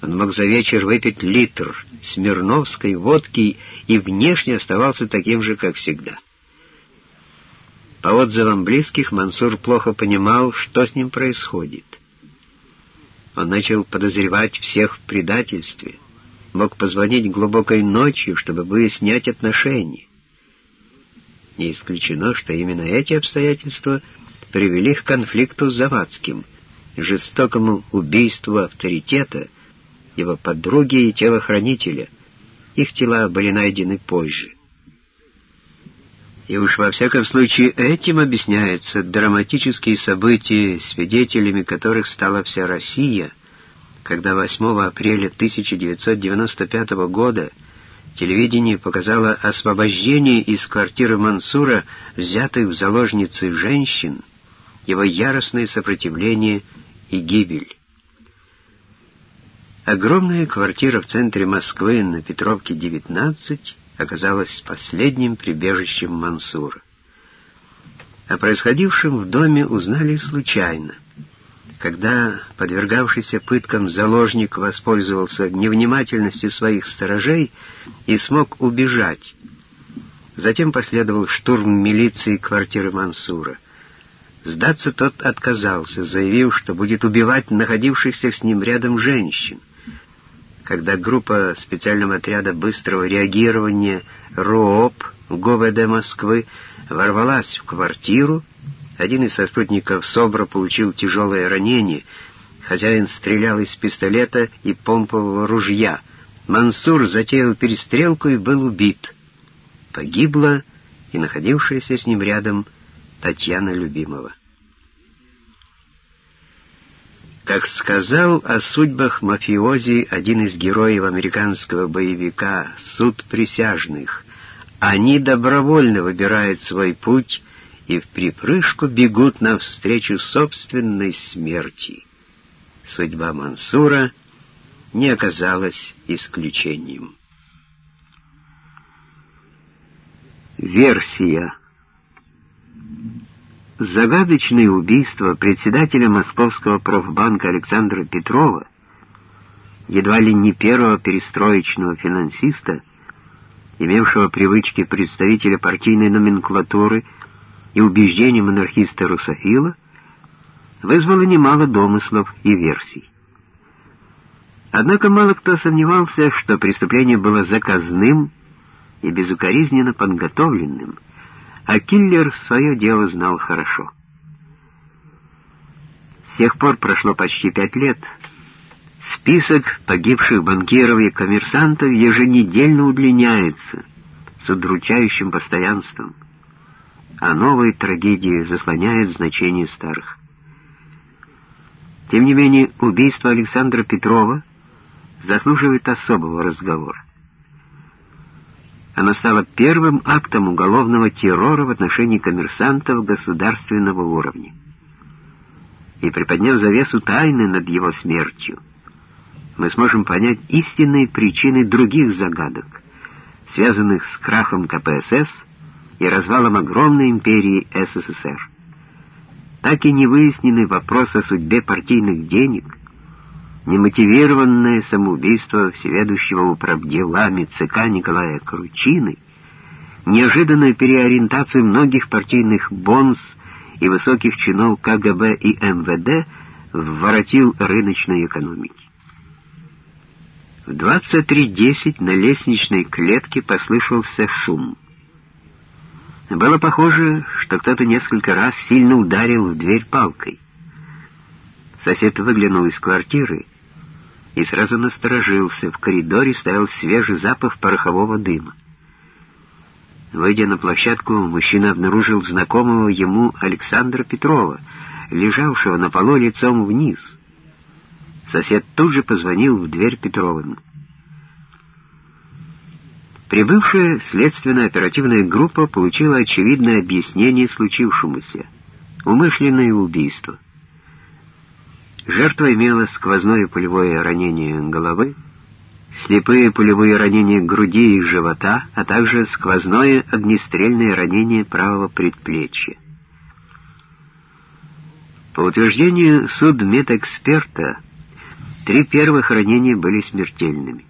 Он мог за вечер выпить литр смирновской водки и внешне оставался таким же, как всегда. По отзывам близких, Мансур плохо понимал, что с ним происходит. Он начал подозревать всех в предательстве, мог позвонить глубокой ночью, чтобы выяснять отношения. Не исключено, что именно эти обстоятельства привели к конфликту с Завадским, жестокому убийству авторитета, его подруги и телохранителя. Их тела были найдены позже. И уж во всяком случае этим объясняются драматические события, свидетелями которых стала вся Россия, когда 8 апреля 1995 года телевидение показало освобождение из квартиры Мансура взятых в заложницы женщин, его яростное сопротивление и гибель. Огромная квартира в центре Москвы на Петровке, 19, оказалась последним прибежищем Мансура. О происходившем в доме узнали случайно. Когда подвергавшийся пыткам заложник воспользовался невнимательностью своих сторожей и смог убежать. Затем последовал штурм милиции квартиры Мансура. Сдаться тот отказался, заявив, что будет убивать находившихся с ним рядом женщин когда группа специального отряда быстрого реагирования РООП ГУВД Москвы ворвалась в квартиру, один из сотрудников СОБРа получил тяжелое ранение, хозяин стрелял из пистолета и помпового ружья. Мансур затеял перестрелку и был убит. Погибла и находившаяся с ним рядом Татьяна Любимова. Как сказал о судьбах мафиози один из героев американского боевика «Суд присяжных», они добровольно выбирают свой путь и в припрыжку бегут навстречу собственной смерти. Судьба Мансура не оказалась исключением. Версия Загадочное убийство председателя Московского профбанка Александра Петрова, едва ли не первого перестроечного финансиста, имевшего привычки представителя партийной номенклатуры и убеждений монархиста Русофила, вызвало немало домыслов и версий. Однако мало кто сомневался, что преступление было заказным и безукоризненно подготовленным — а киллер свое дело знал хорошо. С тех пор прошло почти пять лет. Список погибших банкиров и коммерсантов еженедельно удлиняется с удручающим постоянством, а новые трагедии заслоняют значение старых. Тем не менее, убийство Александра Петрова заслуживает особого разговора. Оно стало первым актом уголовного террора в отношении коммерсантов государственного уровня. И приподняв завесу тайны над его смертью, мы сможем понять истинные причины других загадок, связанных с крахом КПСС и развалом огромной империи СССР. Так и не выясненный вопрос о судьбе партийных денег — немотивированное самоубийство всеведущего управделами ЦК Николая Кручины, неожиданную переориентацию многих партийных бонс и высоких чинов КГБ и МВД вворотил рыночной экономики. В 23.10 на лестничной клетке послышался шум. Было похоже, что кто-то несколько раз сильно ударил в дверь палкой. Сосед выглянул из квартиры и сразу насторожился. В коридоре стоял свежий запах порохового дыма. Выйдя на площадку, мужчина обнаружил знакомого ему Александра Петрова, лежавшего на полу лицом вниз. Сосед тут же позвонил в дверь Петровым. Прибывшая следственная оперативная группа получила очевидное объяснение случившемуся — умышленное убийство — Жертва имела сквозное пулевое ранение головы, слепые пулевые ранения груди и живота, а также сквозное огнестрельное ранение правого предплечья. По утверждению судмедэксперта, Три первых ранения были смертельными.